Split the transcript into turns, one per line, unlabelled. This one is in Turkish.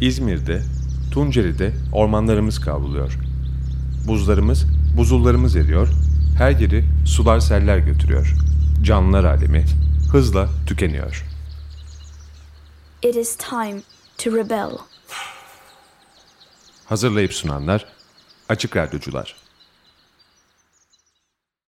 İzmir'de, Tunceli'de ormanlarımız kavruluyor. Buzlarımız, buzullarımız eriyor, her yeri sular seller götürüyor. Canlılar alemi hızla tükeniyor.
It is time to rebel.
Hazırlayıp sunanlar Açık Radyocular